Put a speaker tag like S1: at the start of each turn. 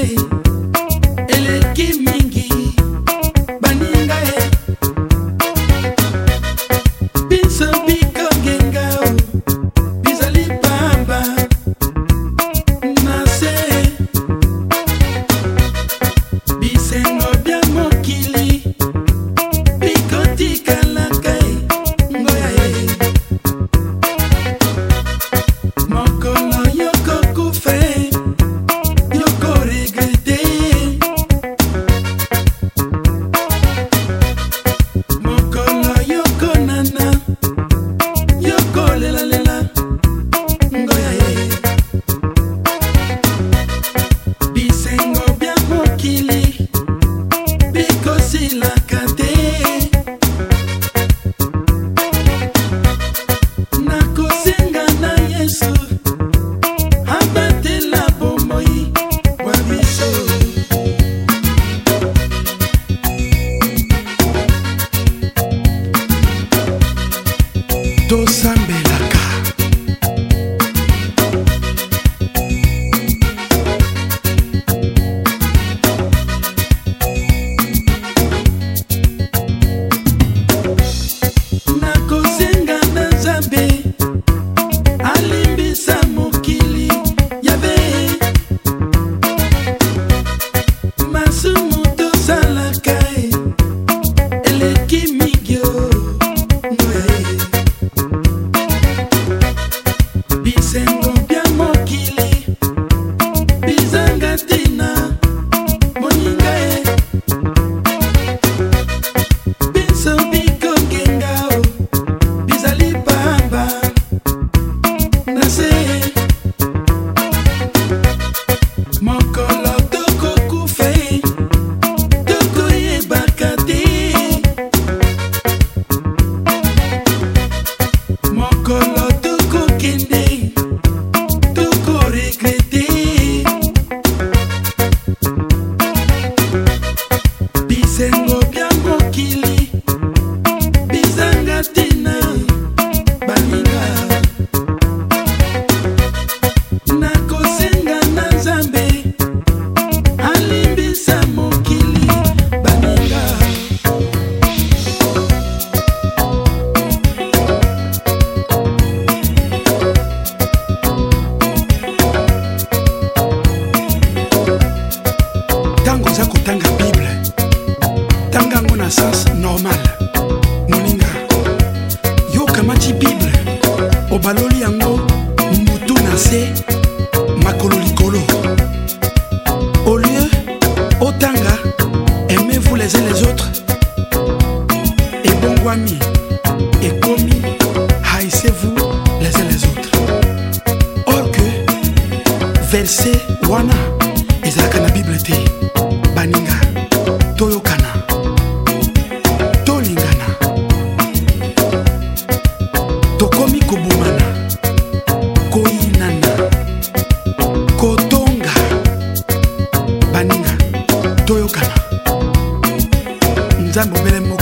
S1: Hey. tosanga mokili bizanga tina baninga nakosenga na nzambe alimbisa mokili baninga
S2: ntango oza kotanga se makolo likolo au lieu otanga aimez vous les uns les autres ebongwami ekomi haïssez vous les uns les autres or que verse wana ezalaka na bible te baninga toyokana tolingana tokomi kobu time, we'll be